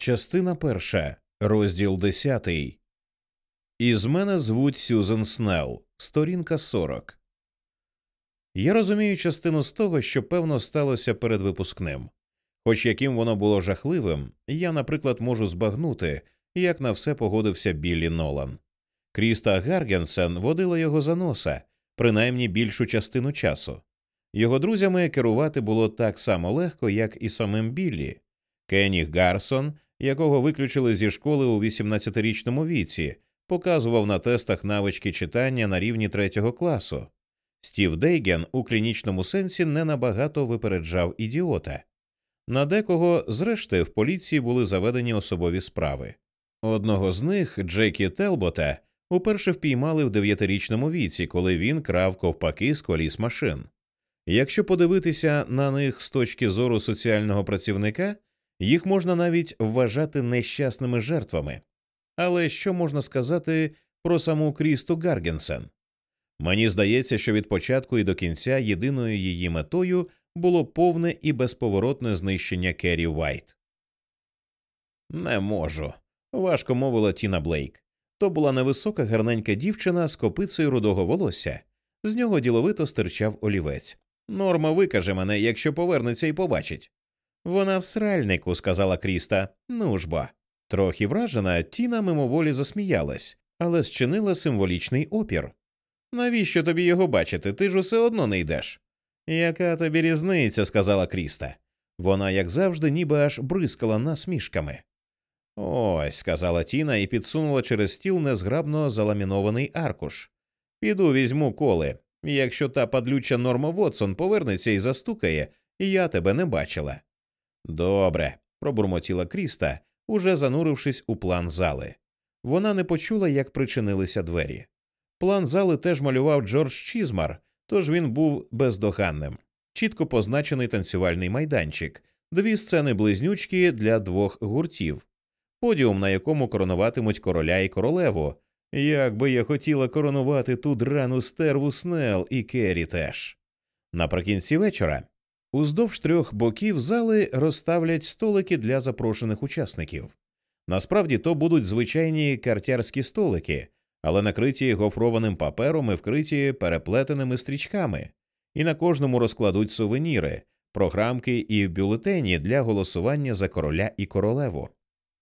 Частина перша, розділ десятий. Із мене звуть Сюзен Снелл, сторінка 40. Я розумію частину з того, що певно сталося перед випускним. Хоч яким воно було жахливим, я, наприклад, можу збагнути, як на все погодився Біллі Нолан. Кріста Гаргенсен водила його за носа, принаймні більшу частину часу. Його друзями керувати було так само легко, як і самим Біллі. Кенні Гарсон якого виключили зі школи у 18-річному віці, показував на тестах навички читання на рівні третього класу. Стів Дейген у клінічному сенсі не набагато випереджав ідіота. На декого, зрештою, в поліції були заведені особові справи. Одного з них, Джекі Телбота, уперше впіймали в дев'ятирічному віці, коли він крав ковпаки з коліс машин. Якщо подивитися на них з точки зору соціального працівника, їх можна навіть вважати нещасними жертвами. Але що можна сказати про саму Крісту Гаргенсен? Мені здається, що від початку і до кінця єдиною її метою було повне і безповоротне знищення Керрі Вайт. Не можу. важко мовила Тіна Блейк. То була невисока гарненька дівчина з копицею рудого волосся. З нього діловито стирчав олівець. Норма викаже мене, якщо повернеться і побачить. Вона в сральнику, сказала Кріста. Ну ж бо. Трохи вражена, Тіна мимоволі засміялась, але зчинила символічний опір. Навіщо тобі його бачити? Ти ж усе одно не йдеш. Яка тобі різниця? сказала Кріста. Вона, як завжди, ніби аж бризкала насмішками. Ось, сказала Тіна і підсунула через стіл незграбно заламінований аркуш. Піду візьму коли. Якщо та падлюча Норма Вотсон повернеться і застукає, я тебе не бачила. Добре, пробурмотіла Кріста, уже занурившись у план зали. Вона не почула, як причинилися двері. План зали теж малював Джордж Чізмар, тож він був бездоганним. Чітко позначений танцювальний майданчик, дві сцени близнючки для двох гуртів, подіум, на якому коронуватимуть короля і королеву. Як би я хотіла коронувати ту драну стерву Снел і Керрі теж. Наприкінці вечора Уздовж трьох боків зали розставлять столики для запрошених учасників. Насправді то будуть звичайні картярські столики, але накриті гофрованим папером і вкриті переплетеними стрічками, і на кожному розкладуть сувеніри, програмки і бюлетені для голосування за короля і королеву.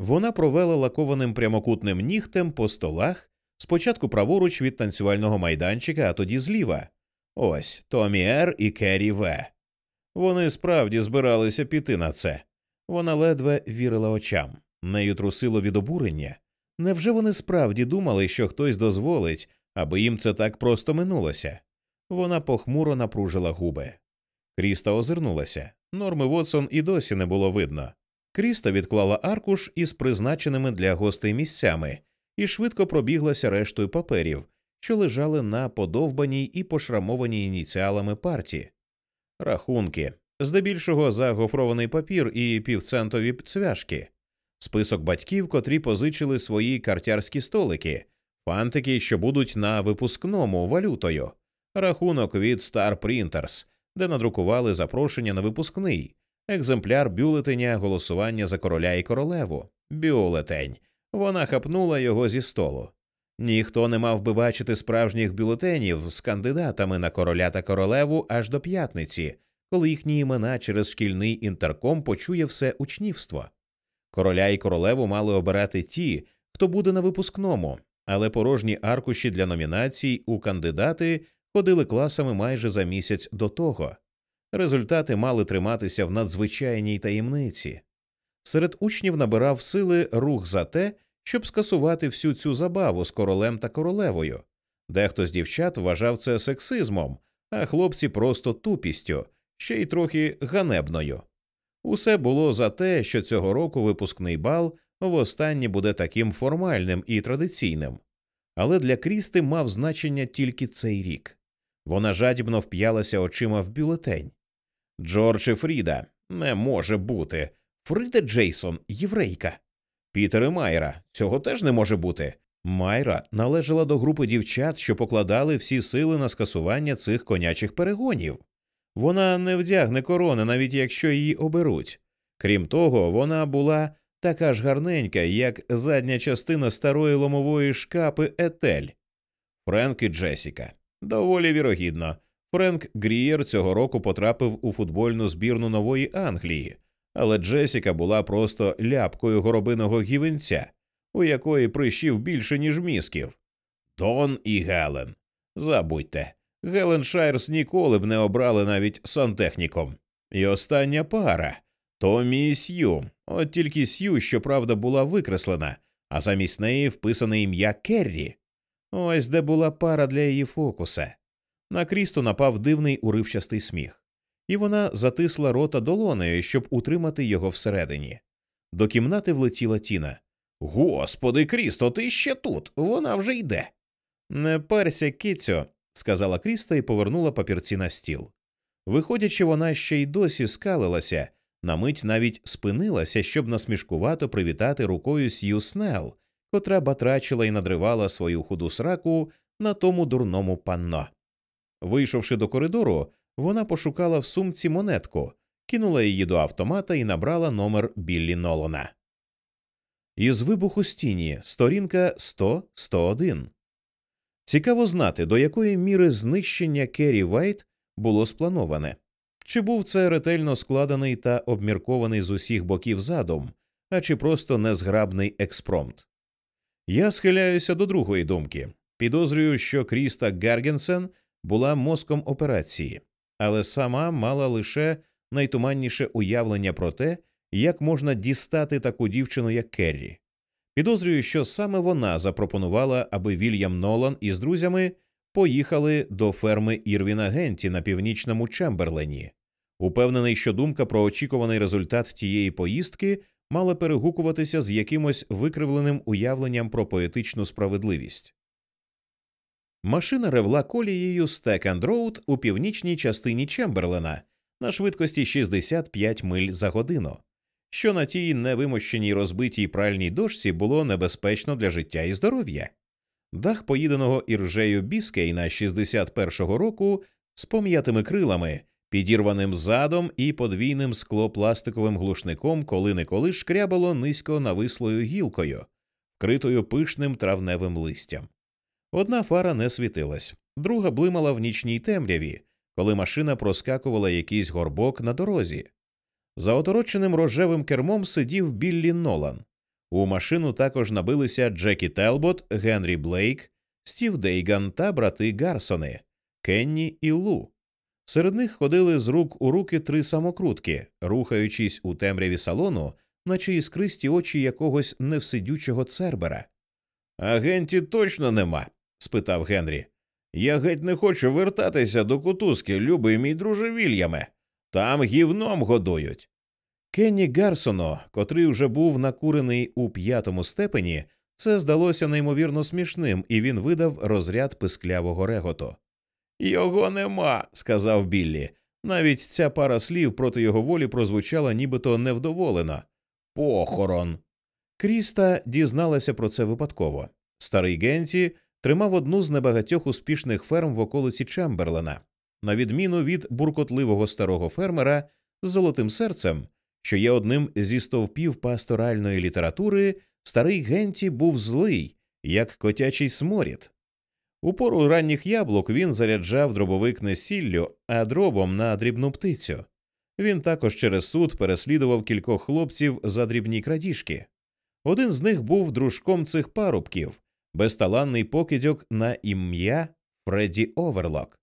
Вона провела лакованим прямокутним нігтем по столах, спочатку праворуч від танцювального майданчика, а тоді зліва. Ось Томі Р і Керрі В. Вони справді збиралися піти на це. Вона ледве вірила очам, нею трусило від обурення. Невже вони справді думали, що хтось дозволить, аби їм це так просто минулося? Вона похмуро напружила губи. Кріста озирнулася. Норми Вотсон і досі не було видно. Кріста відклала аркуш із призначеними для гостей місцями і швидко пробіглася рештою паперів, що лежали на подовбаній і пошрамованій ініціалами парті. Рахунки, здебільшого за гофрований папір і півцентові цвяшки, список батьків, котрі позичили свої картярські столики, фантики, що будуть на випускному валютою, рахунок від Star Printers, де надрукували запрошення на випускний, екземпляр бюлетеня голосування за короля і королеву, бюлетень. Вона хапнула його зі столу. Ніхто не мав би бачити справжніх бюлетенів з кандидатами на короля та королеву аж до п'ятниці, коли їхні імена через шкільний інтерком почує все учнівство. Короля і королеву мали обирати ті, хто буде на випускному, але порожні аркуші для номінацій у кандидати ходили класами майже за місяць до того. Результати мали триматися в надзвичайній таємниці. Серед учнів набирав сили рух за те, щоб скасувати всю цю забаву з королем та королевою. Дехто з дівчат вважав це сексизмом, а хлопці просто тупістю, ще й трохи ганебною. Усе було за те, що цього року випускний бал востаннє буде таким формальним і традиційним, але для Крісти мав значення тільки цей рік. Вона жадібно вп'ялася очима в бюлетень. Джордж і Фріда не може бути. Фріда Джейсон, єврейка. Пітер і Майра. Цього теж не може бути. Майра належала до групи дівчат, що покладали всі сили на скасування цих конячих перегонів. Вона не вдягне корони, навіть якщо її оберуть. Крім того, вона була така ж гарненька, як задня частина старої ломової шкапи Етель. Френк і Джесіка. Доволі вірогідно. Френк Грієр цього року потрапив у футбольну збірну нової Англії, але Джесіка була просто ляпкою горобиного гівенця, у якої прищів більше, ніж мізків. Дон і Гелен. Забудьте, Гелен Шайрс ніколи б не обрали навіть сантехніком. І остання пара Томі і Сью. От тільки Сью, щоправда, була викреслена, а замість неї вписане ім'я Керрі. Ось де була пара для її фокуса. На Крісту напав дивний уривчастий сміх, і вона затисла рота долонею, щоб утримати його всередині. До кімнати влетіла Тіна. Господи Крісто, ти ще тут, вона вже йде. Не перся, кицю, сказала Кріста і повернула папірці на стіл. Виходячи, вона ще й досі скалилася, на мить навіть спинилася, щоб насмішкувато привітати рукою Сью Снелл, котра батрачила і надривала свою худу сраку на тому дурному панно. Вийшовши до коридору, вона пошукала в сумці монетку, кинула її до автомата і набрала номер Біллі Нолана. Із вибуху стіні сторінка 100-101. Цікаво знати, до якої міри знищення Керрі Вайт було сплановане. Чи був це ретельно складений та обміркований з усіх боків задум, а чи просто незграбний експромт? Я схиляюся до другої думки. Підозрюю, що Кріста Гаргенсен була мозком операції, але сама мала лише найтуманніше уявлення про те, як можна дістати таку дівчину, як Керрі. Підозрюю, що саме вона запропонувала, аби Вільям Нолан із друзями поїхали до ферми Ірвіна Генті на північному Чемберлені. Упевнений, що думка про очікуваний результат тієї поїздки мала перегукуватися з якимось викривленим уявленням про поетичну справедливість. Машина ревла колією Стекенд Роуд у північній частині Чемберлена на швидкості 65 миль за годину, що на тій невимощеній розбитій пральній дошці було небезпечно для життя і здоров'я. Дах поїденого іржею Біскейна 61-го року з пом'ятими крилами, підірваним задом і подвійним склопластиковим глушником, коли неколи шкрябало низько навислою гілкою, вкритою пишним травневим листям. Одна фара не світилась, друга блимала в нічній темряві, коли машина проскакувала якийсь горбок на дорозі. За отороченим рожевим кермом сидів Біллі Нолан. У машину також набилися Джекі Телбот, Генрі Блейк, Стів Дейган та брати Гарсони, Кенні і Лу. Серед них ходили з рук у руки три самокрутки, рухаючись у темряві салону, наче іскристі очі якогось невсидючого цербера. Агенті точно нема? Спитав Генрі. Я геть не хочу вертатися до кутузки, любий мій друже Вільяме. Там гівном годують. Кенні Гарсоно, котрий вже був накурений у п'ятому степені, це здалося неймовірно смішним, і він видав розряд писклявого реготу. Його нема, сказав Біллі. Навіть ця пара слів проти його волі прозвучала нібито невдоволена. Похорон. Кріста дізналася про це випадково. Старий Генті тримав одну з небагатьох успішних ферм в околиці Чемберлена. На відміну від буркотливого старого фермера з золотим серцем, що є одним зі стовпів пасторальної літератури, старий Генті був злий, як котячий сморід. У пору ранніх яблук він заряджав дробовик не сіллю, а дробом на дрібну птицю. Він також через суд переслідував кількох хлопців за дрібні крадіжки. Один з них був дружком цих парубків, безталанний покидьок на ім'я Фредді Оверлок.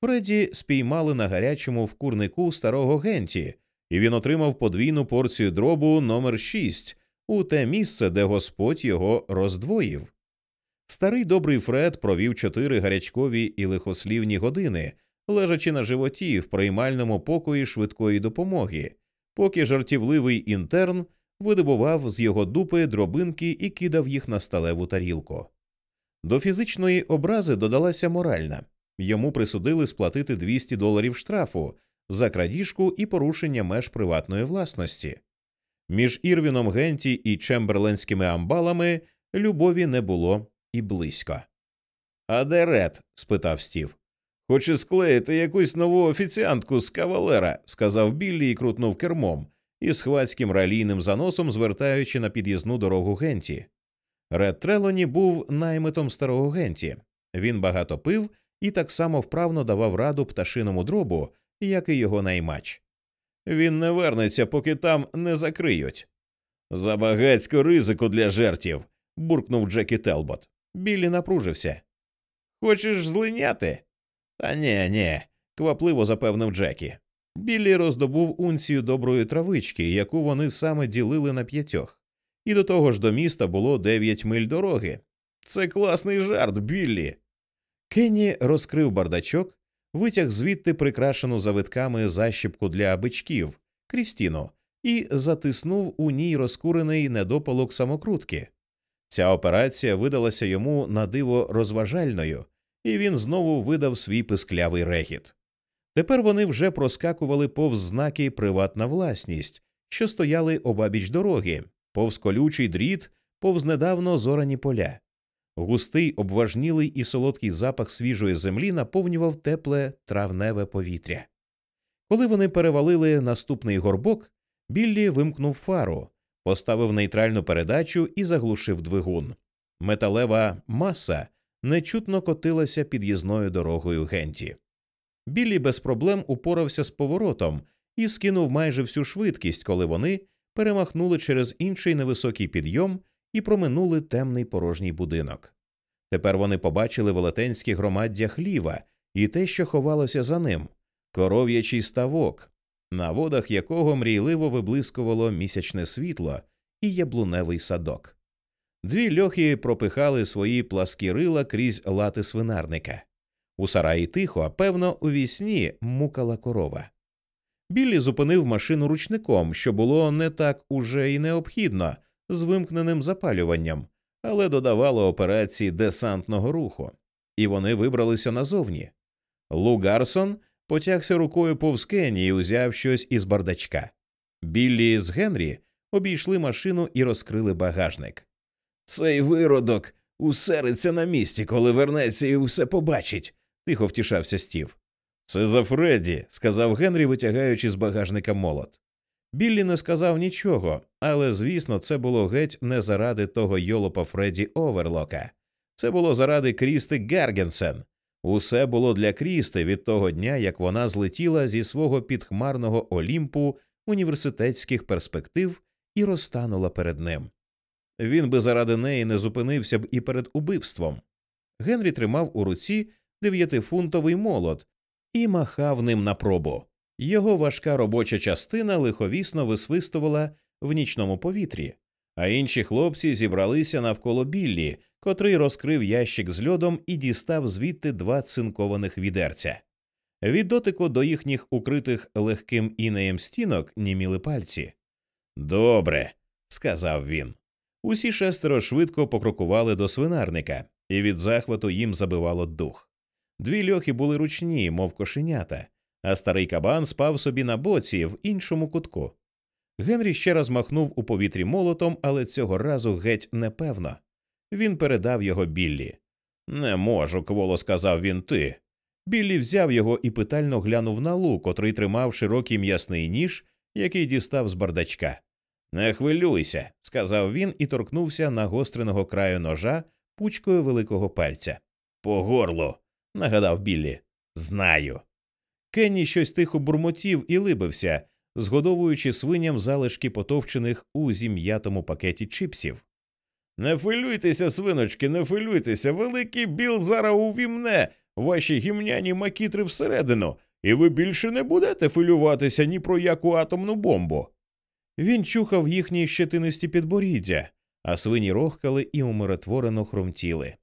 Фредді спіймали на гарячому в курнику старого Генті, і він отримав подвійну порцію дробу номер 6 у те місце, де Господь його роздвоїв. Старий добрий Фред провів чотири гарячкові і лихослівні години, лежачи на животі в приймальному покої швидкої допомоги, поки жартівливий інтерн видобував з його дупи дробинки і кидав їх на сталеву тарілку. До фізичної образи додалася моральна йому присудили сплатити 200 доларів штрафу за крадіжку і порушення меж приватної власності. Між Ірвіном Генті і Чемберленськими амбалами любові не було і близько. А де Ред? спитав Стів. Хоче склеїти якусь нову офіціантку з кавалера, сказав Біллі і крутнув кермом, із хвацьким ралійним заносом, звертаючи на під'їзну дорогу Генті. Ред Трелоні був наймитом старого Генті. Він багато пив і так само вправно давав раду пташиному дробу, як і його наймач. Він не вернеться, поки там не закриють. Забагацько ризику для жертів. буркнув Джекі Телбот. Біллі напружився. Хочеш злиняти? Та ні, ні, квапливо запевнив Джекі. Біллі роздобув унцію доброї травички, яку вони саме ділили на п'ятьох, і до того ж до міста було дев'ять миль дороги. Це класний жарт, Біллі. Кенні розкрив бардачок, витяг звідти прикрашену завитками защіпку для бичків Крістіну і затиснув у ній розкурений недопалок самокрутки. Ця операція видалася йому на диво розважальною, і він знову видав свій писклявий регіт. Тепер вони вже проскакували повз знаки приватна власність, що стояли обабіч дороги, повз колючий дріт, повз недавно зорані поля. Густий, обважнілий і солодкий запах свіжої землі наповнював тепле травневе повітря. Коли вони перевалили наступний горбок, Біллі вимкнув фару, поставив нейтральну передачу і заглушив двигун. Металева маса нечутно котилася під'їзною дорогою Генті. Біллі без проблем упорався з поворотом і скинув майже всю швидкість, коли вони перемахнули через інший невисокий підйом і проминули темний порожній будинок. Тепер вони побачили велетенське громаддя хліва і те, що ховалося за ним коров'ячий ставок, на водах якого мрійливо виблискувало місячне світло і яблуневий садок. Дві льохи пропихали свої пласкі рила крізь лати свинарника. У сараї тихо, а певно, у вісні мукала корова. Біллі зупинив машину ручником, що було не так уже й необхідно з вимкненим запалюванням, але додавало операції десантного руху, і вони вибралися назовні. Лу Гарсон потягся рукою повз Кенні і узяв щось із бардачка. Біллі з Генрі обійшли машину і розкрили багажник. Цей виродок усериться на місці, коли вернеться і усе побачить, тихо втішався стів. Це за Фредді, сказав Генрі, витягаючи з багажника молот. Біллі не сказав нічого, але, звісно, це було геть не заради того йолопа Фредді Оверлока. Це було заради Крісти Гергенсен. Усе було для Крісти від того дня, як вона злетіла зі свого підхмарного олімпу університетських перспектив і розтанула перед ним. Він би заради неї не зупинився б і перед убивством. Генрі тримав у руці дев'ятифунтовий молот і махав ним на пробу. Його важка робоча частина лиховісно висвистувала в нічному повітрі, а інші хлопці зібралися навколо Біллі, котрий розкрив ящик з льодом і дістав звідти два цинкованих відерця. Від дотику до їхніх укритих легким інеєм стінок німіли пальці. Добре, сказав він. Усі шестеро швидко покрокували до свинарника, і від захвату їм забивало дух. Дві льохи були ручні, мов кошенята, а старий кабан спав собі на боці в іншому кутку. Генрі ще раз махнув у повітрі молотом, але цього разу геть непевно. Він передав його Біллі. Не можу, кволо сказав він ти. Біллі взяв його і питально глянув на лу, котрий тримав широкий м'ясний ніж, який дістав з бардачка. Не хвилюйся, сказав він і торкнувся нагостреного краю ножа пучкою великого пальця. По горлу, нагадав Біллі. Знаю. Кенні щось тихо бурмотів і либився, згодовуючи свиням залишки потовчених у зім'ятому пакеті чипсів. Не хвилюйтеся, свиночки, не хвилюйтеся, великий біл зараз увімне ваші гімняні макітри всередину, і ви більше не будете хвилюватися ні про яку атомну бомбу. Він чухав їхні щетинисті підборіддя, а свині рохкали і умиротворено хрумтіли.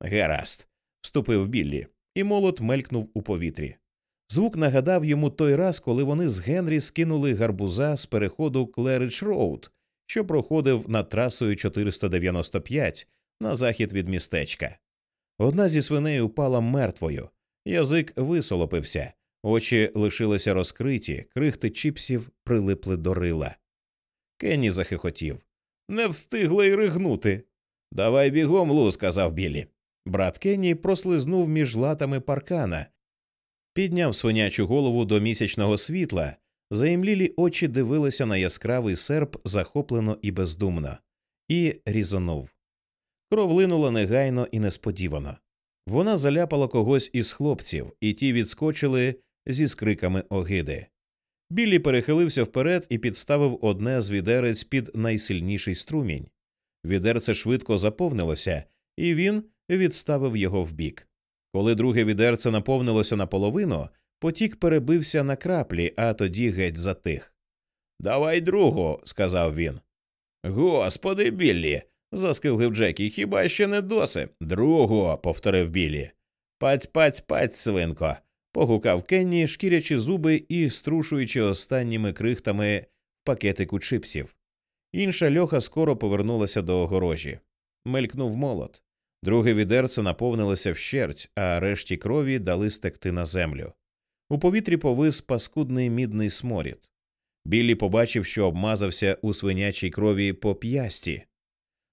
Гаразд, вступив Біллі, і молот мелькнув у повітрі. Звук нагадав йому той раз, коли вони з Генрі скинули гарбуза з переходу Клеридж Роуд, що проходив над трасою 495 на захід від містечка. Одна зі свиней упала мертвою, язик висолопився, очі лишилися розкриті, крихти чіпсів прилипли до рила. Кенні захихотів. Не встигла й ригнути. Давай бігом, Лу, сказав Біллі. Брат Кенні прослизнув між латами паркана, підняв свинячу голову до місячного світла, Заємлілі очі дивилися на яскравий серп захоплено і бездумно, і різонув. Кров линула негайно і несподівано. Вона заляпала когось із хлопців, і ті відскочили зі скриками огиди. Біллі перехилився вперед і підставив одне з відерець під найсильніший струмінь. Відерце швидко заповнилося, і він відставив його вбік. Коли друге відерце наповнилося наполовину, потік перебився на краплі, а тоді геть затих. Давай другу, сказав він. Господи, Біллі. заскилгив Джекі. Хіба ще не доси? Другу, повторив Біллі. Паць, паць, паць, свинко. погукав Кенні, шкірячи зуби і струшуючи останніми крихтами пакетику чипсів. Інша льоха скоро повернулася до огорожі. Мелькнув молот. Друге відерце наповнилося вщерть, а решті крові дали стекти на землю. У повітрі повис паскудний мідний сморід. Біллі побачив, що обмазався у свинячій крові по п'ясті.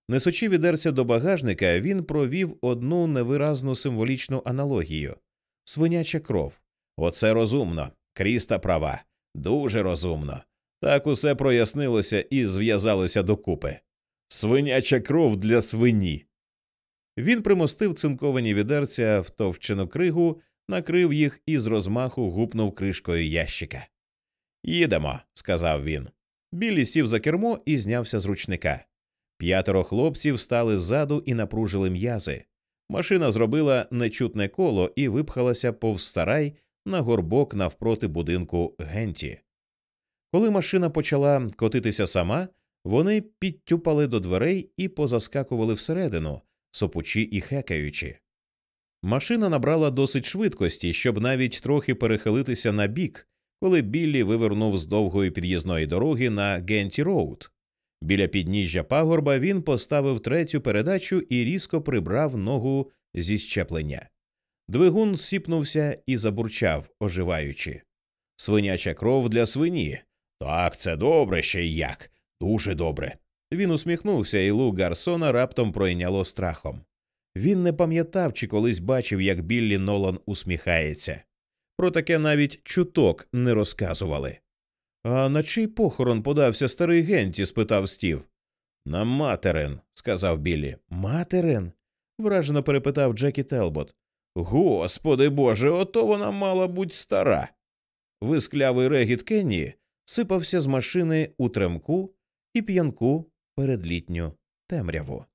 Несучи відерця до багажника, він провів одну невиразну символічну аналогію свиняча кров. Оце розумно. Кріста права. Дуже розумно. Так усе прояснилося і зв'язалося докупи. Свиняча кров для свині. Він примостив цинковані відерця в товчену кригу, накрив їх і з розмаху гупнув кришкою ящика. Їдемо, сказав він. Біллі сів за кермо і знявся з ручника. П'ятеро хлопців стали ззаду і напружили м'язи. Машина зробила нечутне коло і випхалася повз старай на горбок навпроти будинку Генті. Коли машина почала котитися сама, вони підтюпали до дверей і позаскакували всередину, сопучі і хекаючи. Машина набрала досить швидкості, щоб навіть трохи перехилитися на бік, коли Біллі вивернув з довгої під'їзної дороги на Генті Роуд. Біля підніжжя пагорба він поставив третю передачу і різко прибрав ногу зі зчеплення. Двигун сіпнувся і забурчав, оживаючи. Свиняча кров для свині. Так, це добре ще й як. Дуже добре. Він усміхнувся, і Лу Гарсона раптом пройняло страхом. Він не пам'ятав чи колись бачив, як Біллі Нолан усміхається. Про таке навіть чуток не розказували. А на чий похорон подався старий Генті? спитав стів. На материн, сказав Біллі. Материн? вражено перепитав Джекі Телбот. Господи Боже, ото вона мала бути стара. Висклявий регіт Кенні сипався з машини у тремку і п'янку перед літню темряву.